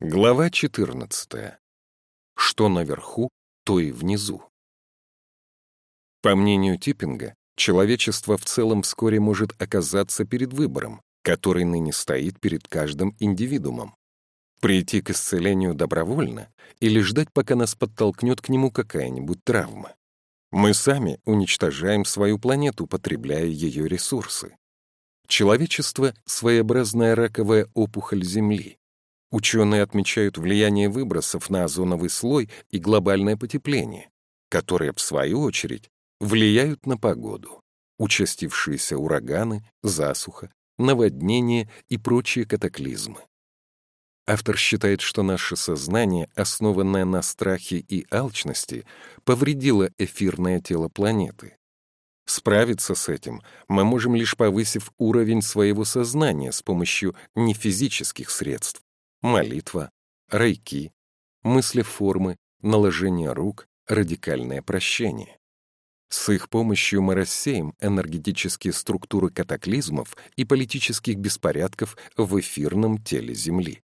Глава 14. Что наверху, то и внизу. По мнению Типпинга, человечество в целом вскоре может оказаться перед выбором, который ныне стоит перед каждым индивидуумом. Прийти к исцелению добровольно или ждать, пока нас подтолкнет к нему какая-нибудь травма. Мы сами уничтожаем свою планету, потребляя ее ресурсы. Человечество — своеобразная раковая опухоль Земли, Ученые отмечают влияние выбросов на озоновый слой и глобальное потепление, которые, в свою очередь, влияют на погоду, участившиеся ураганы, засуха, наводнения и прочие катаклизмы. Автор считает, что наше сознание, основанное на страхе и алчности, повредило эфирное тело планеты. Справиться с этим мы можем лишь повысив уровень своего сознания с помощью нефизических средств, молитва, рейки, мыслеформы, наложение рук, радикальное прощение. С их помощью мы рассеем энергетические структуры катаклизмов и политических беспорядков в эфирном теле Земли.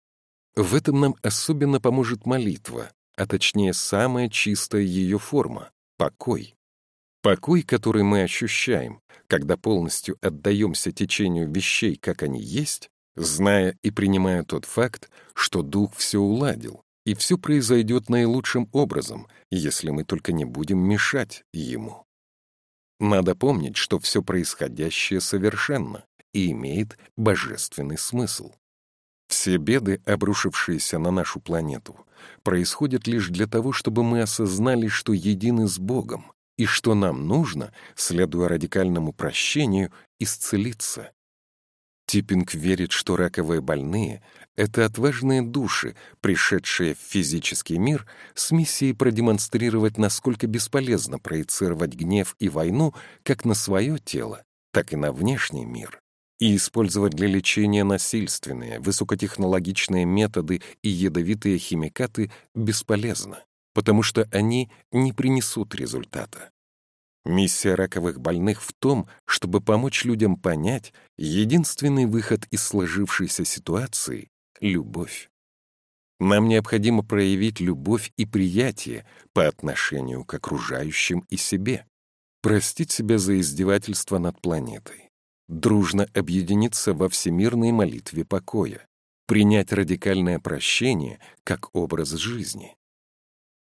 В этом нам особенно поможет молитва, а точнее самая чистая ее форма — покой. Покой, который мы ощущаем, когда полностью отдаемся течению вещей, как они есть, зная и принимая тот факт, что Дух все уладил, и все произойдет наилучшим образом, если мы только не будем мешать Ему. Надо помнить, что все происходящее совершенно и имеет божественный смысл. Все беды, обрушившиеся на нашу планету, происходят лишь для того, чтобы мы осознали, что едины с Богом, и что нам нужно, следуя радикальному прощению, исцелиться. Типпинг верит, что раковые больные — это отважные души, пришедшие в физический мир с миссией продемонстрировать, насколько бесполезно проецировать гнев и войну как на свое тело, так и на внешний мир, и использовать для лечения насильственные, высокотехнологичные методы и ядовитые химикаты бесполезно, потому что они не принесут результата. Миссия раковых больных в том, чтобы помочь людям понять единственный выход из сложившейся ситуации — любовь. Нам необходимо проявить любовь и приятие по отношению к окружающим и себе, простить себя за издевательство над планетой, дружно объединиться во всемирной молитве покоя, принять радикальное прощение как образ жизни,